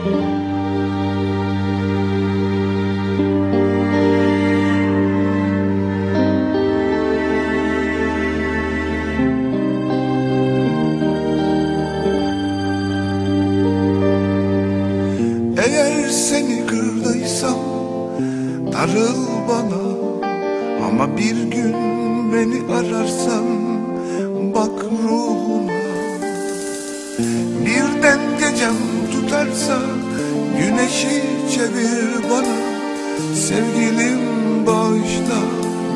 Eğer seni kırdıysam darıl bana. Ama bir gün beni ararsan bak ruhuma. Birden gecem tutarsa güneşi çevir bana Sevgilim bağışla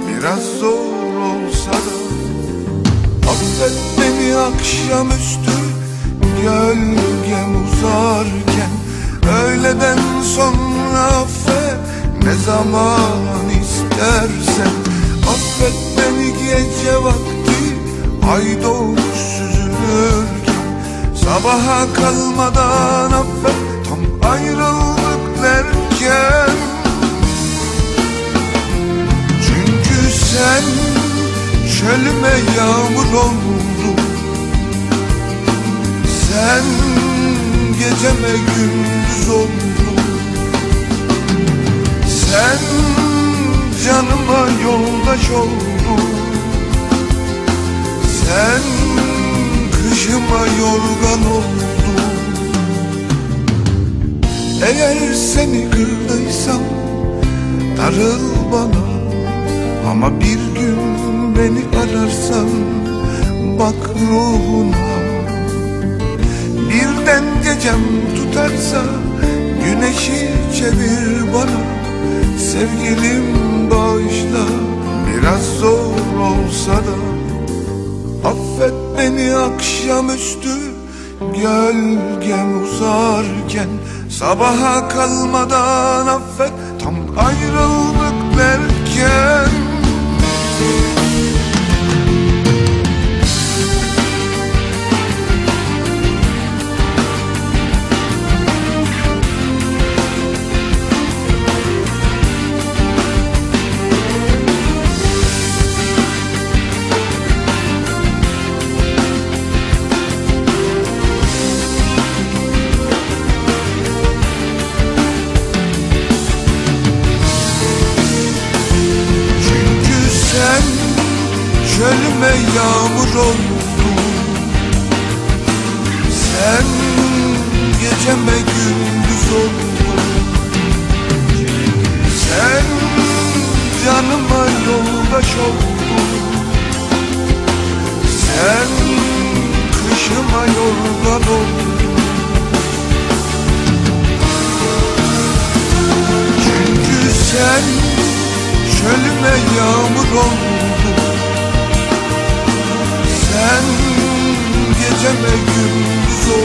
biraz zor olsa da. Affet beni akşamüstü gölgem uzarken. Öğleden sonra affet ne zaman istersen. Affet beni gece vakti ay doğmuş süzülürken. Sabaha kalmadan affet ayrıldık derken Çünkü sen çölüme yağmur oldun. Sen geceme gündüz oldun. Sen canıma yoldaş oldun. Sen kışıma yorgan oldun Eğer seni kırdıysam darıl bana. Ama bir gün beni ararsan bak ruhuna. Birden gecem tutarsa güneşi çevir bana. Sevgilim bağışla biraz zor olsa da. Affet beni akşamüstü gölgem uzarken Sabaha kalmadan affet çölüme yağmur oldun Sen geceme gündüz oldun. Sen canıma yoldaş oldun. Sen kışıma yorgan oldun Çünkü sen çölüme yağmur oldun Sen geceme gündüz